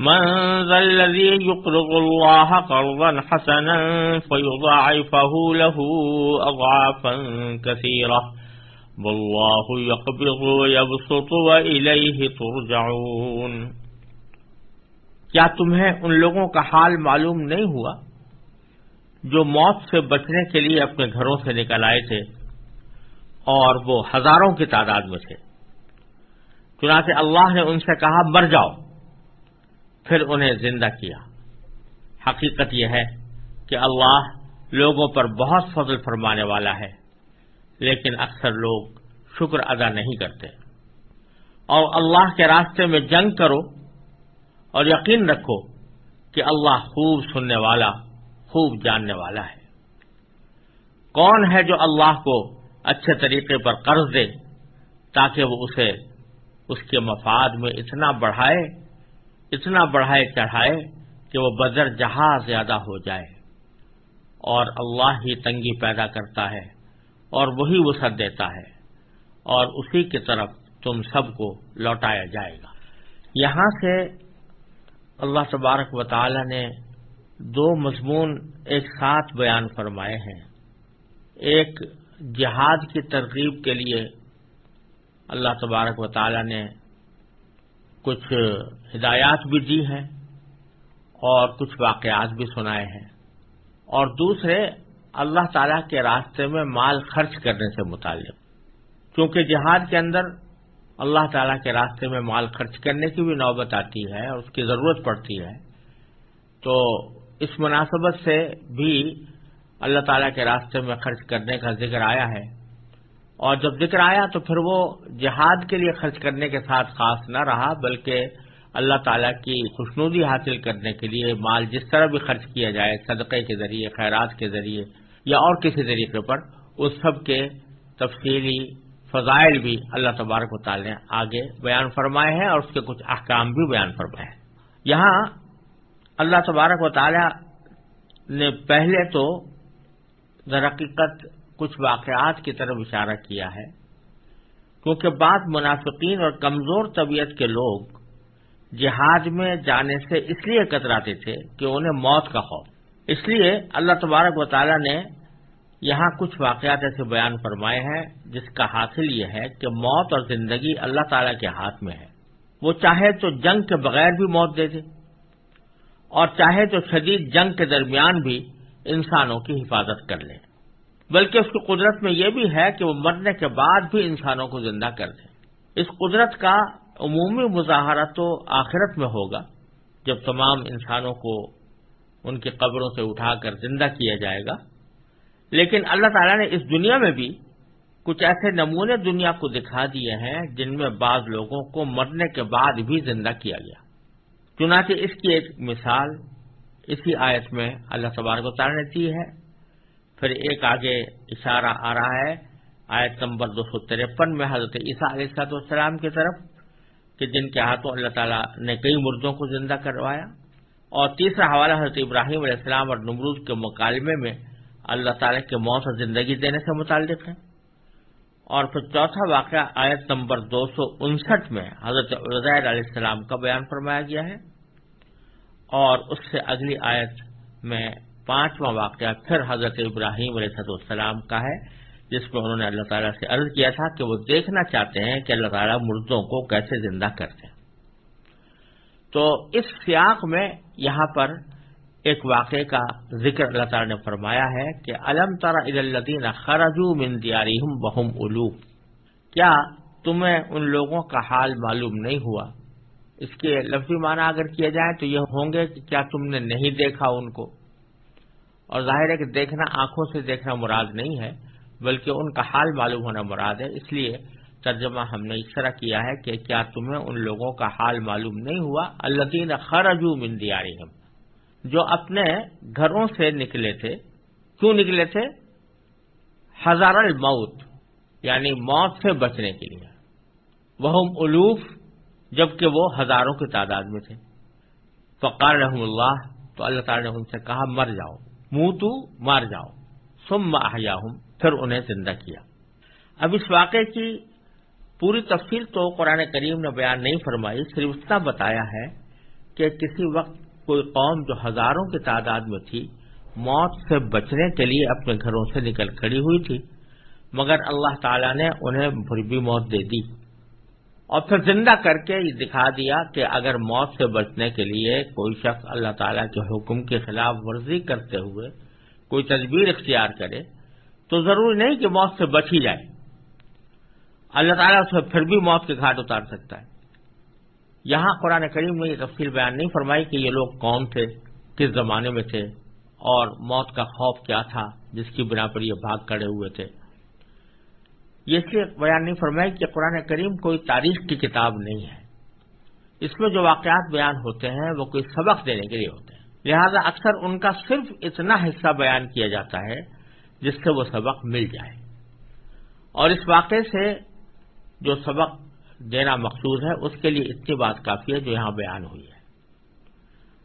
من ذا الذي يقرض الله قرضا حسنا فيضاعفه له أضعافا كثيرة. والله يقبض ويبسط وإليه ترجعون. کیا تمہیں ان لوگوں کا حال معلوم نہیں ہوا جو موت سے بچنے کے لیے اپنے گھروں سے نکل آئے تھے اور وہ ہزاروں کی تعداد میں تھے؟ چنانچہ اللہ نے ان سے کہا، مر جاؤ۔ پھر انہیں زندہ کیا۔ حقیقت یہ ہے کہ اللہ لوگوں پر بہت فضل فرمانے والا ہے، لیکن اکثر لوگ شکر ادا نہیں کرتے۔ اور اللہ کے راستے میں جنگ کرو اور یقین رکھو کہ اللہ خوب سننے والا، خوب جاننے والا ہے۔ کون ہے جو اللہ کو اچھے طریقے پر قرض دے تاکہ وہ اسے، اس کے مفاد میں اتنا بڑھائے اتنا بڑھائے چڑھائے کہ وہ بدر جہاں زیادہ ہو جائے اور اللہ ہی تنگی پیدا کرتا ہے اور وہی وسعت دیتا ہے اور اسی کی طرف تم سب کو لوٹایا جائے گا۔ یہاں سے اللہ تبارک و تعالی نے دو مضمون ایک ساتھ بیان فرمائے ہیں۔ ایک جہاد کی ترغیب کے لیے اللہ تبارک و تعالی نے کچھ ہدایات بھی دی ہیں اور کچھ واقعات بھی سنائے ہیں۔ اور دوسرے، اللہ تعالی کے راستے میں مال خرچ کرنے سے متعلق۔ کیونکہ جہاد کے اندر اللہ تعالی کے راستے میں مال خرچ کرنے کی بھی نوبت آتی ہے، اور اس کی ضرورت پڑتی ہے۔ تو اس مناسبت سے بھی اللہ تعالیٰ کے راستے میں خرچ کرنے کا ذکر آیا ہے۔ اور جب ذکر آیا تو پھر وہ جہاد کے لیے خرچ کرنے کے ساتھ خاص نہ رہا، بلکہ اللہ تعالیٰ کی خوشنودی حاصل کرنے کے لیے مال جس طرح بھی خرچ کیا جائے، صدقے کے ذریعے، خیرات کے ذریعے یا اور کسی طریقے پر، اس سب کے تفصیلی فضائل بھی اللہ تبارک و تعالی نے آگے بیان فرمائے ہیں اور اس کے کچھ احکام بھی بیان فرمائے ہیں۔ یہاں اللہ تبارک و تعالی نے پہلے تو درقیقت کچھ واقعات کی طرف اشارہ کیا ہے، کیونکہ بعض منافقین اور کمزور طبیعت کے لوگ جہاد میں جانے سے اس لیے کتراتے تھے کہ انہیں موت کا خوف۔ اس لیے اللہ تبارک و تعالی نے یہاں کچھ واقعات ایسے بیان فرمائے ہیں، جس کا حاصل یہ ہے کہ موت اور زندگی اللہ تعالی کے ہاتھ میں ہے۔ وہ چاہے تو جنگ کے بغیر بھی موت دے دے، اور چاہے تو شدید جنگ کے درمیان بھی انسانوں کی حفاظت کر لے۔ بلکہ اس کی قدرت میں یہ بھی ہے کہ وہ مرنے کے بعد بھی انسانوں کو زندہ کر دے۔ اس قدرت کا عمومی مظاہرہ تو آخرت میں ہوگا، جب تمام انسانوں کو ان کی قبروں سے اٹھا کر زندہ کیا جائے گا۔ لیکن اللہ تعالیٰ نے اس دنیا میں بھی کچھ ایسے نمونے دنیا کو دکھا دیے ہیں جن میں بعض لوگوں کو مرنے کے بعد بھی زندہ کیا گیا۔ چنانچہ اس کی ایک مثال اسی آیت میں اللہ تبارک و تعالیٰ نے دی ہے۔ پھر ایک آگے اشارہ آ رہا ہے، آیت نمبر دو سو ترپن میں حضرت عیسیٰ علیہ صاحب السلام کی طرف، کہ جن کے ہاتھوں اللہ تعالیٰ نے کئی مردوں کو زندہ کروایا۔ اور تیسرا حوالہ حضرت ابراہیم علیہ السلام اور نمرود کے مکالمے میں اللہ تعالیٰ کے موت اور زندگی دینے سے متعلق ہے اور پھر چوتھا واقعہ آیت نمبر دو سو انسٹھ میں حضرت عزیر علیہ السلام کا بیان فرمایا گیا ہے۔ اور اس سے اگلی آیت میں پانچواں واقعہ پھر حضرت ابراہیم علیہ السلام کا ہے، جس میں انہوں نے اللہ تعالیٰ سے عرض کیا تھا کہ وہ دیکھنا چاہتے ہیں کہ اللہ تعالیٰ مردوں کو کیسے زندہ کرتے ہیں۔ تو اس سیاق میں یہاں پر ایک واقعے کا ذکر اللہ تعالیٰ نے فرمایا ہے کہ علم تارا الدین خرجو من دیارہم بہم الو کیا تمہیں ان لوگوں کا حال معلوم نہیں ہوا؟ اس کے لفظی معنی اگر کیا جائے تو یہ ہوں گے کہ کیا تم نے نہیں دیکھا ان کو؟ اور ظاہر ہے کہ دیکھنا، آنکھوں سے دیکھنا مراد نہیں ہے، بلکہ ان کا حال معلوم ہونا مراد ہے۔ اس لیے ترجمہ ہم نے اس طرح کیا ہے کہ کیا تمہیں ان لوگوں کا حال معلوم نہیں ہوا؟ اللہ دین خرجو من دیارہم۔ جو اپنے گھروں سے نکلے تھے۔ کیوں نکلے تھے؟ ہزار الموت یعنی موت سے بچنے کے لیے۔ وہ الوف، جبکہ وہ ہزاروں کی تعداد میں تھے۔ فقار رحم اللہ، تو اللہ تعالی نے ان سے کہا، مر جاؤ۔ منہ تو مار جاؤ۔ سم آیا ہوں پھر انہیں زندہ کیا۔ اب اس واقعے کی پوری تفصیل تو قرآن کریم نے بیان نہیں فرمائی، صرف اتنا بتایا ہے کہ کسی وقت کوئی قوم جو ہزاروں کی تعداد میں تھی، موت سے بچنے کے لیے اپنے گھروں سے نکل کھڑی ہوئی تھی، مگر اللہ تعالی نے انہیں پھر بھی موت دے دی۔ اور پھر زندہ کر کے یہ دکھا دیا کہ اگر موت سے بچنے کے لیے کوئی شخص اللہ تعالی کے حکم کے خلاف ورزی کرتے ہوئے کوئی تجبیر اختیار کرے تو ضروری نہیں کہ موت سے بچ ہی جائے۔ اللہ تعالیٰ اسے پھر بھی موت کے گھاٹ اتار سکتا ہے۔ یہاں قرآن کریم نے یہ تفصیل بیان نہیں فرمائی کہ یہ لوگ کون تھے، کس زمانے میں تھے اور موت کا خوف کیا تھا، جس کی بنا پر یہ بھاگ کھڑے ہوئے تھے۔ یہ اس لیے بیان نہیں فرمائی کہ قرآن کریم کوئی تاریخ کی کتاب نہیں ہے۔ اس میں جو واقعات بیان ہوتے ہیں وہ کوئی سبق دینے کے لیے ہوتے ہیں۔ لہذا اکثر ان کا صرف اتنا حصہ بیان کیا جاتا ہے جس سے وہ سبق مل جائے۔ اور اس واقعے سے جو سبق دینا مقصود ہے، اس کے لیے اتنی بات کافی ہے جو یہاں بیان ہوئی ہے۔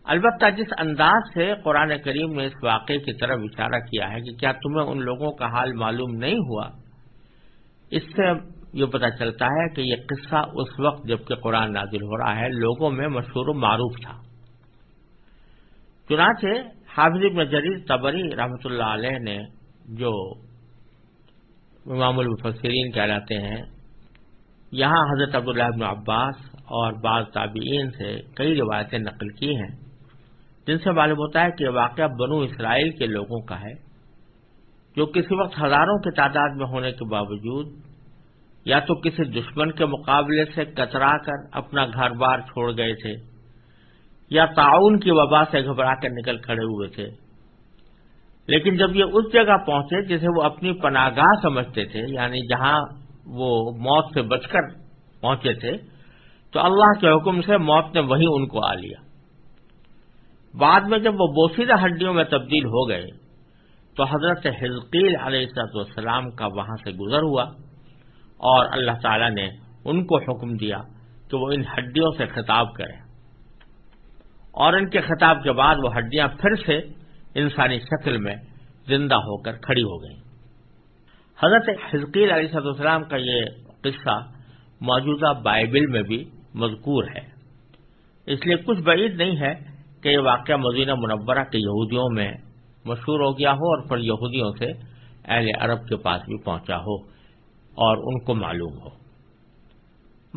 البتہ جس انداز سے قرآن کریم نے اس واقعے کی طرف اشارہ کیا ہے کہ کیا تمہیں ان لوگوں کا حال معلوم نہیں ہوا اس سے یہ پتہ چلتا ہے کہ یہ قصہ اس وقت جبکہ قرآن نازل ہو رہا ہے، لوگوں میں مشہور و معروف تھا۔ چنانچہ حافظ ابن جریر تبری رحمۃ اللہ علیہ نے جو امام المفسرین کہلاتے ہیں، یہاں حضرت عبداللہ ابن عباس اور بعض تابعین سے کئی روایتیں نقل کی ہیں۔ جن سے معلوم ہوتا ہے کہ واقعہ بنو اسرائیل کے لوگوں کا ہے، جو کسی وقت ہزاروں کی تعداد میں ہونے کے باوجود یا تو کسی دشمن کے مقابلے سے کچرا کر اپنا گھر بار چھوڑ گئے تھے، یا تعاون کی وبا سے گھبرا کر نکل کھڑے ہوئے تھے۔ لیکن جب یہ اس جگہ پہنچے جسے وہ اپنی پناگاہ سمجھتے تھے یعنی جہاں وہ موت سے بچ کر پہنچے تھے، تو اللہ کے حکم سے موت نے وہیں ان کو آ لیا۔ بعد میں جب وہ بوسیدہ ہڈیوں میں تبدیل ہو گئے، تو حضرت حزقیل علیہ والسلام کا وہاں سے گزر ہوا۔ اور اللہ تعالی نے ان کو حکم دیا کہ وہ ان ہڈیوں سے خطاب کریں۔ اور ان کے خطاب کے بعد وہ ہڈیاں پھر سے انسانی شکل میں زندہ ہو کر کھڑی ہو گئیں۔ حضرت حزقیل علیہ السلام کا یہ قصہ موجودہ بائبل میں بھی مذکور ہے۔ اس لیے کچھ بعید نہیں ہے کہ یہ واقعہ مدینہ منورہ کے یہودیوں میں مشہور ہو گیا ہو اور پھر یہودیوں سے اہل عرب کے پاس بھی پہنچا ہو۔ اور ان کو معلوم ہو۔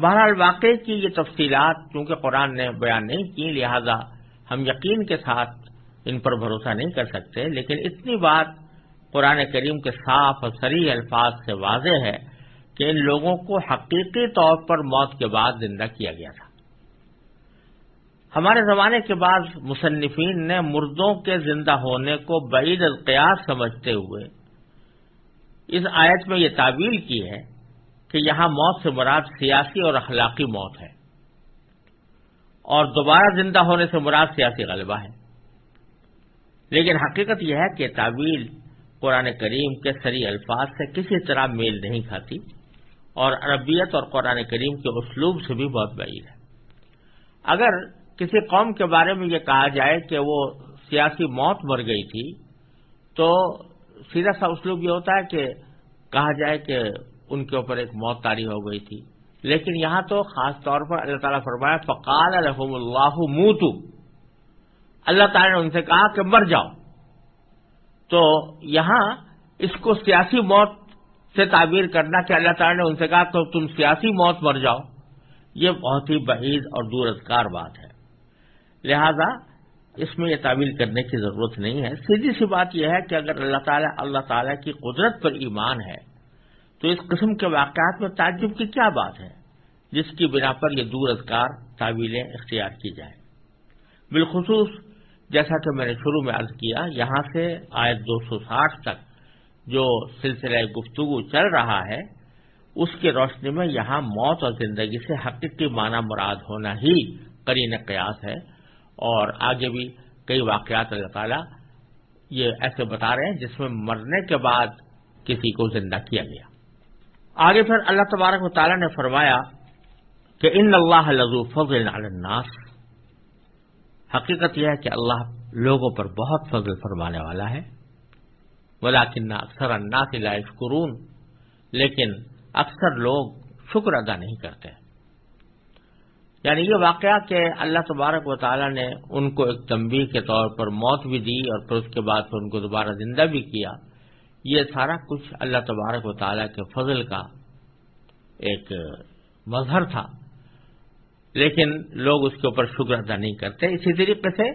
بہرحال واقعے کی یہ تفصیلات چونکہ قرآن نے بیان نہیں کی، لہذا ہم یقین کے ساتھ ان پر بھروسہ نہیں کر سکتے، لیکن اتنی بات قرآن کریم کے صاف اور سری الفاظ سے واضح ہے کہ ان لوگوں کو حقیقی طور پر موت کے بعد زندہ کیا گیا تھا۔ ہمارے زمانے کے بعد مصنفین نے مردوں کے زندہ ہونے کو بعید القیاس سمجھتے ہوئے اس آیت میں یہ تعویل کی ہے کہ یہاں موت سے مراد سیاسی اور اخلاقی موت ہے اور دوبارہ زندہ ہونے سے مراد سیاسی غلبہ ہے۔ لیکن حقیقت یہ ہے کہ تعویل قرآن کریم کے سری الفاظ سے کسی طرح میل نہیں کھاتی اور عربیت اور قرآن کریم کے اسلوب سے بھی بہت بعید ہے۔ اگر کسی قوم کے بارے میں یہ کہا جائے کہ وہ سیاسی موت مر گئی تھی تو سیدھا سا اسلوب یہ ہوتا ہے کہ کہا جائے کہ ان کے اوپر ایک موت تاری ہو گئی تھی۔ لیکن یہاں تو خاص طور پر اللہ تعالیٰ فرمایا، فقال الحم اللہ موتو اللہ تعالیٰ نے ان سے کہا کہ مر جاؤ۔ تو یہاں اس کو سیاسی موت سے تعبیر کرنا کہ اللہ تعالیٰ نے ان سے کہا کہ تم سیاسی موت مر جاؤ، یہ بہت ہی بعید اور دورزکار بات ہے۔ لہذا اس میں یہ تعویل کرنے کی ضرورت نہیں ہے۔ سیدھی سی بات یہ ہے کہ اگر اللہ تعالیٰ اللہ تعالیٰ کی قدرت پر ایمان ہے، تو اس قسم کے واقعات میں تعجب کی کیا بات ہے؟ جس کی بنا پر یہ دور ازکار تعویلیں اختیار کی جائیں۔ بالخصوص، جیسا کہ میں نے شروع میں عرض کیا، یہاں سے آیت دو سو ساٹھ تک جو سلسلہ گفتگو چل رہا ہے، اس کی روشنی میں یہاں موت اور زندگی سے حقیقی معنی مراد ہونا ہی قرین قیاس ہے۔ اور آگے بھی کئی واقعات اللہ تعالیٰ یہ ایسے بتا رہے ہیں جس میں مرنے کے بعد کسی کو زندہ کیا گیا۔ آگے پھر اللہ تبارک و تعالیٰ نے فرمایا کہ ان اللہ لذو فضل علی الناس۔ حقیقت یہ ہے کہ اللہ لوگوں پر بہت فضل فرمانے والا ہے۔ ولاکن اکثر الناس لا یشکرون، لیکن اکثر لوگ شکر ادا نہیں کرتے۔ یعنی یہ واقعہ کہ اللہ تبارک و تعالیٰ نے ان کو ایک تنبیہ کے طور پر موت بھی دی اور پھر اس کے بعد پھر ان کو دوبارہ زندہ بھی کیا، یہ سارا کچھ اللہ تبارک و تعالیٰ کے فضل کا ایک مظہر تھا۔ لیکن لوگ اس کے اوپر شکر ادا نہیں کرتے۔ اسی طریقے سے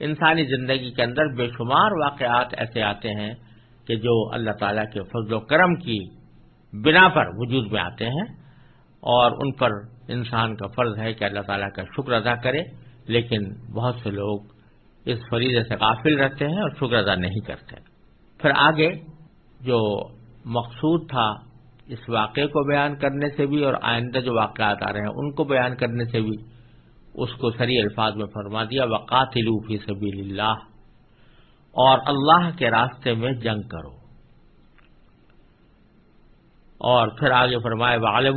انسانی زندگی کے اندر بے شمار واقعات ایسے آتے ہیں کہ جو اللہ تعالیٰ کے فضل و کرم کی بنا پر وجود میں آتے ہیں۔ اور ان پر انسان کا فرض ہے کہ اللہ تعالیٰ کا شکر ادا کرے، لیکن بہت سے لوگ اس فریضے سے قافل رہتے ہیں اور شکر ادا نہیں کرتے۔ پھر آگے جو مقصود تھا اس واقعے کو بیان کرنے سے بھی اور آئندہ جو واقعات آ رہے ہیں ان کو بیان کرنے سے بھی، اس کو سری الفاظ میں فرما دیا وقاتلو فی سبیل اللہ اور اللہ کے راستے میں جنگ کرو۔ اور پھر آگے فرمائے عالم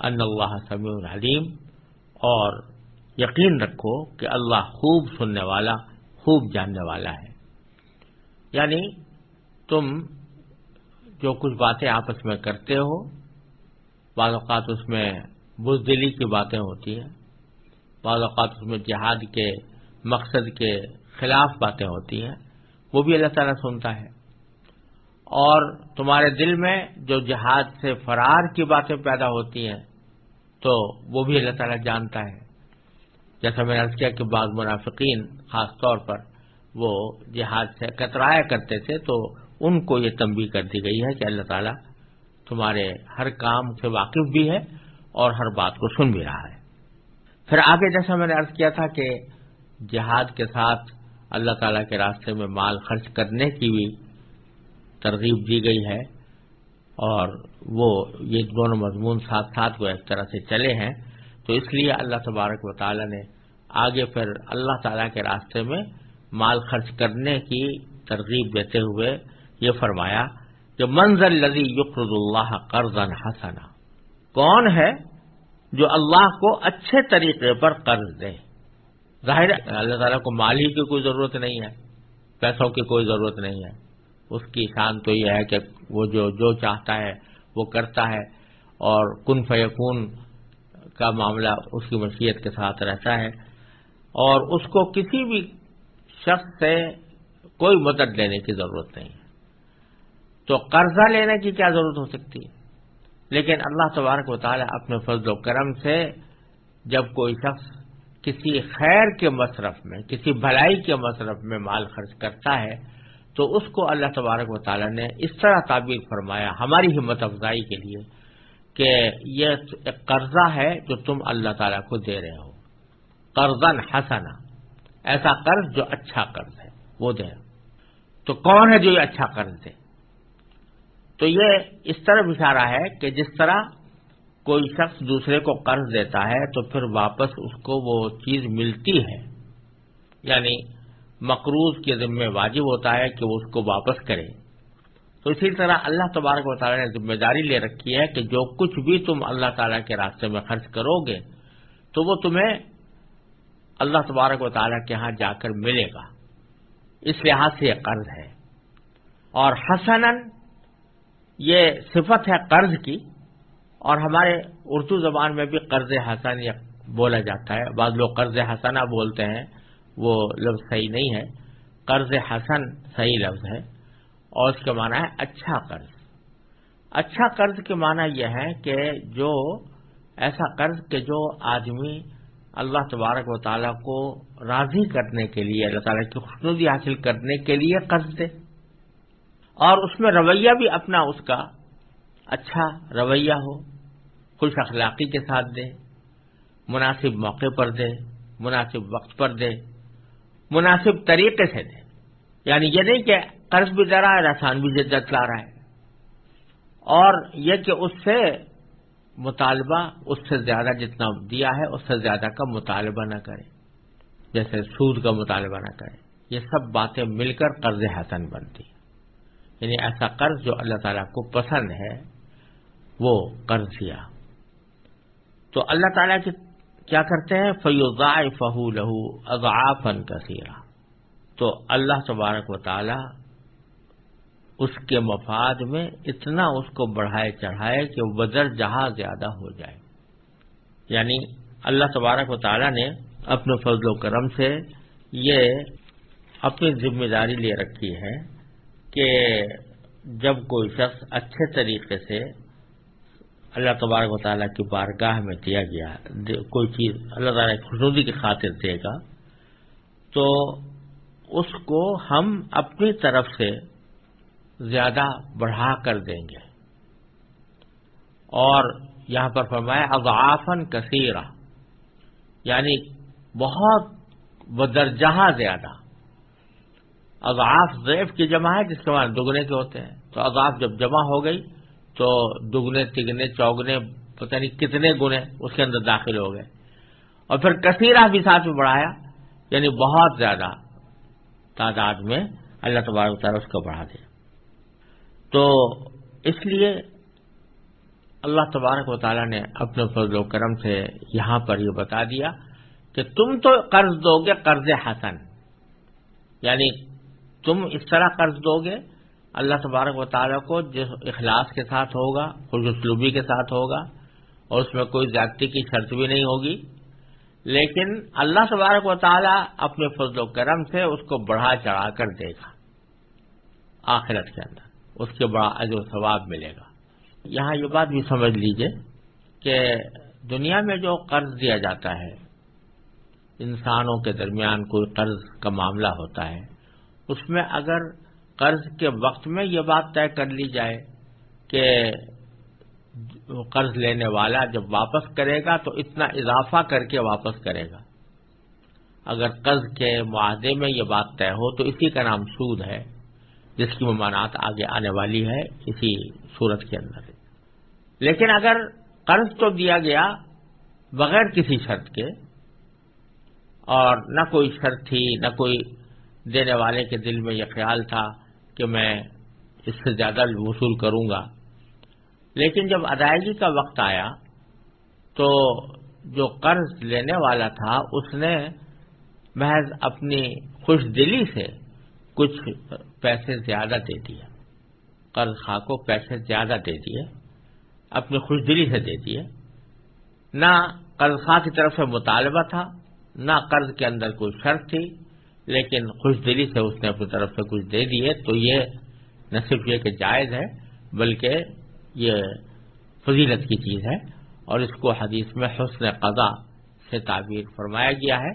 ان اللہ سمیع العلیم اور یقین رکھو کہ اللہ خوب سننے والا، خوب جاننے والا ہے۔ یعنی تم جو کچھ باتیں آپس میں کرتے ہو، بعض اوقات اس میں بزدلی کی باتیں ہوتی ہیں، بعض اوقات اس میں جہاد کے مقصد کے خلاف باتیں ہوتی ہیں، وہ بھی اللہ تعالیٰ سنتا ہے۔ اور تمہارے دل میں جو جہاد سے فرار کی باتیں پیدا ہوتی ہیں، تو وہ بھی اللہ تعالیٰ جانتا ہے۔ جیسا میں نے عرض کیا کہ بعض منافقین، خاص طور پر، وہ جہاد سے کترایا کرتے تھے، تو ان کو یہ تنبیہ کر دی گئی ہے کہ اللہ تعالیٰ تمہارے ہر کام سے واقف بھی ہے اور ہر بات کو سن بھی رہا ہے۔ پھر آگے جیسا میں نے عرض کیا تھا کہ جہاد کے ساتھ اللہ تعالیٰ کے راستے میں مال خرچ کرنے کی بھی ترغیب دی گئی ہے اور وہ یہ دونوں مضمون ساتھ ساتھ وہ ایک طرح سے چلے ہیں۔ تو اس لیے اللہ تبارک و تعالیٰ نے آگے پھر اللہ تعالیٰ کے راستے میں مال خرچ کرنے کی ترغیب دیتے ہوئے یہ فرمایا کہ منظر لذی یقرد اللہ قرض حسنا، کون ہے جو اللہ کو اچھے طریقے پر قرض دے؟ ظاہر اللہ تعالیٰ کو مال ہی کی کوئی ضرورت نہیں ہے، پیسوں کی کوئی ضرورت نہیں ہے۔ اس کی شان تو یہ ہے کہ وہ جو جو چاہتا ہے وہ کرتا ہے اور کن فیکون کا معاملہ اس کی مشیت کے ساتھ رہتا ہے اور اس کو کسی بھی شخص سے کوئی مدد لینے کی ضرورت نہیں ہے۔ تو قرضہ لینے کی کیا ضرورت ہو سکتی ہے؟ لیکن اللہ تبارک و تعالیٰ اپنے فضل و کرم سے جب کوئی شخص کسی خیر کے مصرف میں، کسی بھلائی کے مصرف میں مال خرچ کرتا ہے تو اس کو اللہ تبارک و تعالیٰ نے اس طرح تعبیر فرمایا ہماری ہمت افزائی کے لیے کہ یہ ایک قرضہ ہے جو تم اللہ تعالیٰ کو دے رہے ہو۔ قرضن حسنا۔ ایسا قرض جو اچھا قرض ہے، وہ دے۔ تو کون ہے جو یہ اچھا قرض دے؟ تو یہ اس طرح اشارہ ہے کہ جس طرح کوئی شخص دوسرے کو قرض دیتا ہے تو پھر واپس اس کو وہ چیز ملتی ہے۔ یعنی مقروض کے ذمہ واجب ہوتا ہے کہ وہ اس کو واپس کرے۔ تو اسی طرح اللہ تبارک و تعالیٰ نے ذمہ داری لے رکھی ہے کہ جو کچھ بھی تم اللہ تعالیٰ کے راستے میں خرچ کرو گے، تو وہ تمہیں اللہ تبارک و تعالیٰ کے ہاں جا کر ملے گا۔ اس لحاظ سے یہ قرض ہے۔ اور حسن یہ صفت ہے قرض کی، اور ہمارے اردو زبان میں بھی قرض حسن بولا جاتا ہے۔ بعض لوگ قرض حسنہ بولتے ہیں۔ وہ لفظ صحیح نہیں ہے۔ قرض حسن صحیح لفظ ہے اور اس کا معنی ہے اچھا قرض۔ اچھا قرض کے معنی یہ ہے کہ جو ایسا قرض کہ جو آدمی اللہ تبارک و تعالیٰ کو راضی کرنے کے لیے، اللہ تعالیٰ کی خوشنودی حاصل کرنے کے لیے قرض دے۔ اور اس میں رویہ بھی اپنا اس کا اچھا رویہ ہو، خوش اخلاقی کے ساتھ دے، مناسب موقع پر دے، مناسب وقت پر دے۔ مناسب طریقے سے دے۔ یعنی یہ نہیں کہ قرض بھی دے رہا ہے، رسان بھی جدت لا رہا ہے۔ اور یہ کہ اس سے مطالبہ اس سے زیادہ جتنا دیا ہے، اس سے زیادہ کا مطالبہ نہ کرے۔ جیسے سود کا مطالبہ نہ کرے۔ یہ سب باتیں مل کر قرض حسن بنتی یعنی ایسا قرض جو اللہ تعالیٰ کو پسند ہے، وہ قرض کیا تو اللہ تعالیٰ کی کیا کرتے ہیں؟ فیوزا فہو لہو اضافن کثیرہ تو اللہ تبارک و تعالی اس کے مفاد میں اتنا اس کو بڑھائے چڑھائے کہ وزر جہاں زیادہ ہو جائے۔ یعنی اللہ تبارک و تعالی نے اپنے فضل و کرم سے یہ اپنی ذمہ داری لے رکھی ہے کہ جب کوئی شخص اچھے طریقے سے اللہ تبارک و تعالیٰ کی بارگاہ میں دیا گیا کوئی چیز اللہ تعالیٰ کی خوشنودی کی خاطر دے گا، تو اس کو ہم اپنی طرف سے زیادہ بڑھا کر دیں گے۔ اور یہاں پر فرمایا اضعافن کثیرہ یعنی بہت بدرجہ زیادہ۔ اضعاف ضیف کی جمع ہے جس کے بعد دگنے کے ہوتے ہیں۔ تو اضاف جب جمع ہو گئی تو دگنے، تگنے، چوگنے، پتہ نہیں کتنے گنے اس کے اندر داخل ہو گئے۔ اور پھر کثیرہ بھی ساتھ میں بڑھایا یعنی بہت زیادہ تعداد میں اللہ تبارک تعالیٰ اس کو بڑھا دیا۔ تو اس لیے اللہ تبارک و تعالیٰ نے اپنے فضل و کرم سے یہاں پر یہ بتا دیا کہ تم تو قرض دو گے قرض حسن یعنی تم اس طرح قرض دو گے اللہ تبارک و تعالیٰ کو جس اخلاص کے ساتھ ہوگا خوش اسلوبی کے ساتھ ہوگا، اور اس میں کوئی زیادتی کی شرط بھی نہیں ہوگی۔ لیکن اللہ تبارک و تعالیٰ اپنے فضل و کرم سے اس کو بڑھا چڑھا کر دے گا۔ آخرت کے اندر اس کے بڑا عز و ثواب ملے گا۔ یہاں یہ بات بھی سمجھ لیجیے کہ دنیا میں جو قرض دیا جاتا ہے، انسانوں کے درمیان کوئی قرض کا معاملہ ہوتا ہے، اس میں اگر قرض کے وقت میں یہ بات طے کر لی جائے کہ قرض لینے والا جب واپس کرے گا تو اتنا اضافہ کر کے واپس کرے گا۔ اگر قرض کے معاہدے میں یہ بات طے ہو تو اسی کا نام سود ہے، جس کی ممانعت آگے آنے والی ہے اسی صورت کے اندر۔ لیکن اگر قرض تو دیا گیا بغیر کسی شرط کے، اور نہ کوئی شرط تھی، نہ کوئی دینے والے کے دل میں یہ خیال تھا کہ میں اس سے زیادہ وصول کروں گا۔ لیکن جب ادائیگی کا وقت آیا تو جو قرض لینے والا تھا، اس نے محض اپنی خوش دلی سے کچھ پیسے زیادہ دے دیے۔ قرض خواہ کو پیسے زیادہ دے دیے، اپنی خوش دلی سے دے دیے۔ نہ قرض خواہ کی طرف سے مطالبہ تھا، نہ قرض کے اندر کوئی شرط تھی۔ لیکن خوش دلی سے اس نے اپنی طرف سے کچھ دے دیے تو یہ نہ صرف یہ کہ جائز ہے، بلکہ یہ فضیلت کی چیز ہے۔ اور اس کو حدیث میں حسن قضا سے تعبیر فرمایا گیا ہے۔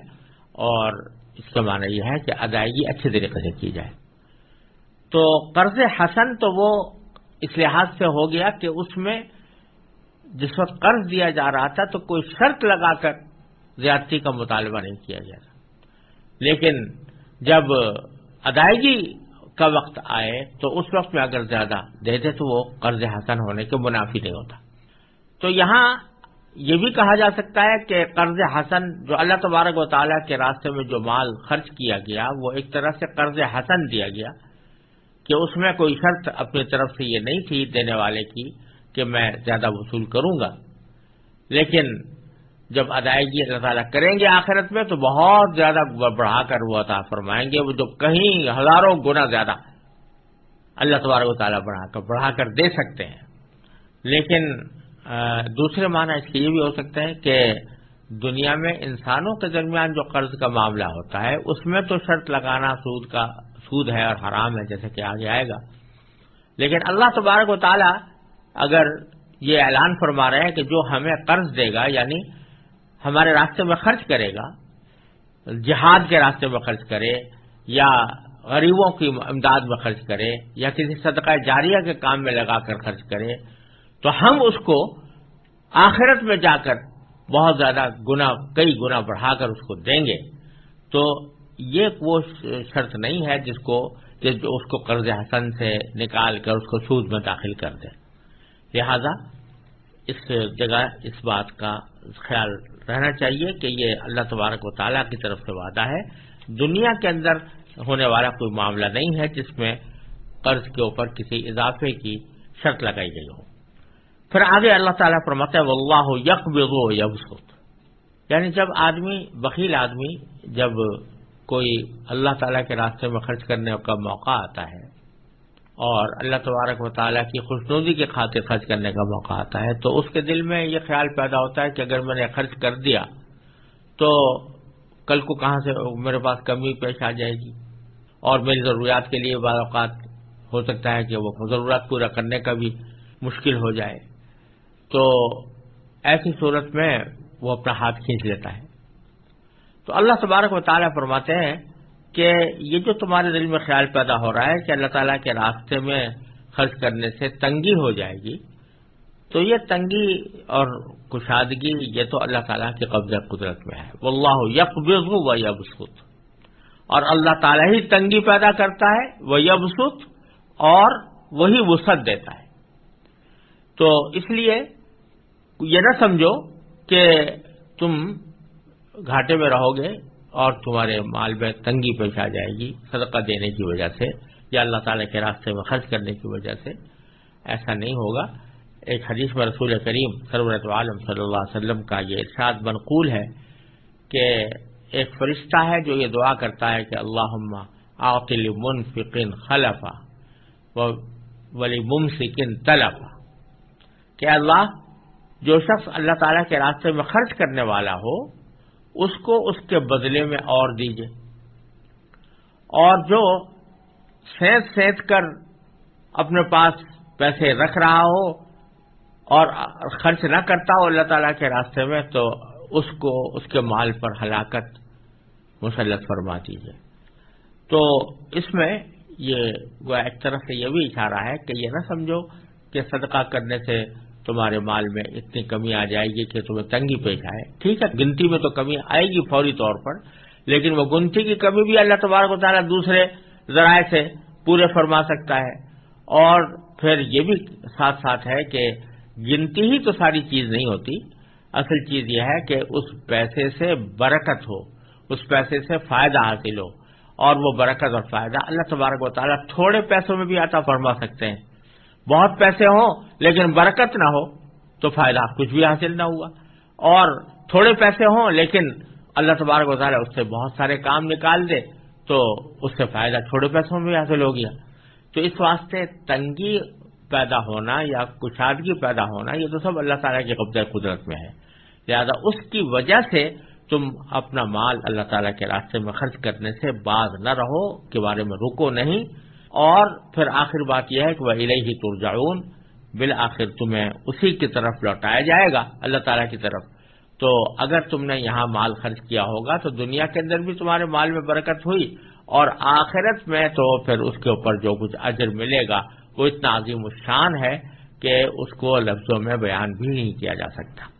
اور اس کا معنی یہ ہے کہ ادائیگی اچھے طریقے سے کی جائے۔ تو قرض حسن تو وہ اس لحاظ سے ہو گیا کہ اس میں جس وقت قرض دیا جا رہا تھا تو کوئی شرط لگا کر زیادتی کا مطالبہ نہیں کیا گیا تھا۔ لیکن جب ادائیگی کا وقت آئے تو اس وقت میں اگر زیادہ دے دے تو وہ قرض حسن ہونے کے منافی نہیں ہوتا۔ تو یہاں یہ بھی کہا جا سکتا ہے کہ قرض حسن جو اللہ تبارک و تعالیٰ کے راستے میں جو مال خرچ کیا گیا، وہ ایک طرح سے قرض حسن دیا گیا کہ اس میں کوئی شرط اپنی طرف سے یہ نہیں تھی دینے والے کی کہ میں زیادہ وصول کروں گا۔ لیکن جب ادائیگی اللہ تعالیٰ کریں گے آخرت میں تو بہت زیادہ بڑھا کر وہ عطا فرمائیں گے، وہ جو کہیں ہزاروں گنا زیادہ اللہ تبارک و تعالیٰ بڑھا کر بڑھا کر دے سکتے ہیں۔ لیکن دوسرے معنی اس کے یہ بھی ہو سکتا ہے کہ دنیا میں انسانوں کے درمیان جو قرض کا معاملہ ہوتا ہے، اس میں تو شرط لگانا سود کا سود ہے اور حرام ہے جیسے کہ آگے آئے گا۔ لیکن اللہ تبارک و تعالیٰ اگر یہ اعلان فرما رہے ہیں کہ جو ہمیں قرض دے گا یعنی ہمارے راستے میں خرچ کرے گا، جہاد کے راستے میں خرچ کرے یا غریبوں کی امداد میں خرچ کرے یا کسی صدقہ جاریہ کے کام میں لگا کر خرچ کرے، تو ہم اس کو آخرت میں جا کر بہت زیادہ گنا کئی گنا بڑھا کر اس کو دیں گے۔ تو یہ وہ شرط نہیں ہے جس کو جو اس کو قرض حسن سے نکال کر اس کو سود میں داخل کر دے لہذا اس جگہ اس بات کا خیال رہنا چاہیے کہ یہ اللہ تبارک و تعالیٰ کی طرف سے وعدہ ہے۔ دنیا کے اندر ہونے والا کوئی معاملہ نہیں ہے جس میں قرض کے اوپر کسی اضافے کی شرط لگائی گئی ہو۔ پھر آگے اللہ تعالیٰ پر مت اللہ یک بو یبسط. یعنی جب آدمی بخیل آدمی جب کوئی اللہ تعالیٰ کے راستے میں خرچ کرنے کا موقع آتا ہے اور اللہ تبارک و تعالیٰ کی خوشنودی کے خاطر خرچ کرنے کا موقع آتا ہے۔ تو اس کے دل میں یہ خیال پیدا ہوتا ہے کہ اگر میں نے خرچ کر دیا تو کل کو کہاں سے میرے پاس کمی پیش آ جائے گی؟ اور میری ضروریات کے لیے بعض اوقات ہو سکتا ہے کہ وہ ضرورت پورا کرنے کا بھی مشکل ہو جائے۔ تو ایسی صورت میں وہ اپنا ہاتھ کھینچ لیتا ہے۔ تو اللہ تبارک و تعالیٰ فرماتے ہیں کہ یہ جو تمہارے دل میں خیال پیدا ہو رہا ہے کہ اللہ تعالیٰ کے راستے میں خرچ کرنے سے تنگی ہو جائے گی، تو یہ تنگی اور کشادگی یہ تو اللہ تعالیٰ کے قبضہ قدرت میں ہے۔ وہ اللہ یکبز و یبسط۔ اور اللہ تعالیٰ ہی تنگی پیدا کرتا ہے وہ یبسط، اور وہی وسعت دیتا ہے۔ تو اس لیے یہ نہ سمجھو کہ تم گھاٹے میں رہو گے اور تمہارے مال میں تنگی پیش آ جائے گی، صدقہ دینے کی وجہ سے، یا اللہ تعالی کے راستے میں خرچ کرنے کی وجہ سے۔ ایسا نہیں ہوگا۔ ایک حدیث میں رسول کریم سرورت عالم صلی اللہ علیہ وسلم کا یہ ارشاد منقول ہے کہ ایک فرشتہ ہے جو یہ دعا کرتا ہے کہ اللہ عقل منفقن خلفا ولی ممسکن طلفا۔ کہ اللہ، جو شخص اللہ تعالیٰ کے راستے میں خرچ کرنے والا ہو اس کو اس کے بدلے میں اور دیجیے اور جو سینت سینت کر اپنے پاس پیسے رکھ رہا ہو اور خرچ نہ کرتا ہو اللہ تعالیٰ کے راستے میں، تو اس کو اس کے مال پر ہلاکت مسلط فرما دیجیے تو اس میں یہ ایک طرح سے یہ بھی اشارہ ہے کہ یہ نہ سمجھو کہ صدقہ کرنے سے تمہارے مال میں اتنی کمی آ جائے گی کہ تمہیں تنگی پیش آئے۔ ٹھیک ہے، گنتی میں تو کمی آئے گی فوری طور پر، لیکن وہ گنتی کی کمی بھی اللہ تبارک و تعالیٰ دوسرے ذرائع سے پورے فرما سکتا ہے۔ اور پھر یہ بھی ساتھ ساتھ ہے کہ گنتی ہی تو ساری چیز نہیں ہوتی، اصل چیز یہ ہے کہ اس پیسے سے برکت ہو، اس پیسے سے فائدہ حاصل ہو، اور وہ برکت اور فائدہ اللہ تبارک و تعالیٰ تھوڑے پیسوں میں بھی آتا فرما سکتے ہیں۔ بہت پیسے ہوں لیکن برکت نہ ہو تو فائدہ کچھ بھی حاصل نہ ہوا۔ اور تھوڑے پیسے ہوں لیکن اللہ تبارک و اس سے بہت سارے کام نکال دے تو اس سے فائدہ تھوڑے پیسوں میں بھی حاصل ہو گیا۔ تو اس واسطے تنگی پیدا ہونا یا کشادگی پیدا ہونا یہ تو سب اللہ تعالیٰ کے قبضہ قدرت میں ہے۔ لہذا اس کی وجہ سے تم اپنا مال اللہ تعالیٰ کے راستے میں خرچ کرنے سے باز نہ رہو، کے بارے میں رکو نہیں۔ اور پھر آخر بات یہ ہے کہ وہ الہی ترجعون، بالآخر تمہیں اسی کی طرف لوٹایا جائے گا، اللہ تعالیٰ کی طرف۔ تو اگر تم نے یہاں مال خرچ کیا ہوگا تو دنیا کے اندر بھی تمہارے مال میں برکت ہوئی، اور آخرت میں تو پھر اس کے اوپر جو کچھ اجر ملے گا، وہ اتنا عظیم الشان ہے کہ اس کو لفظوں میں بیان بھی نہیں کیا جا سکتا۔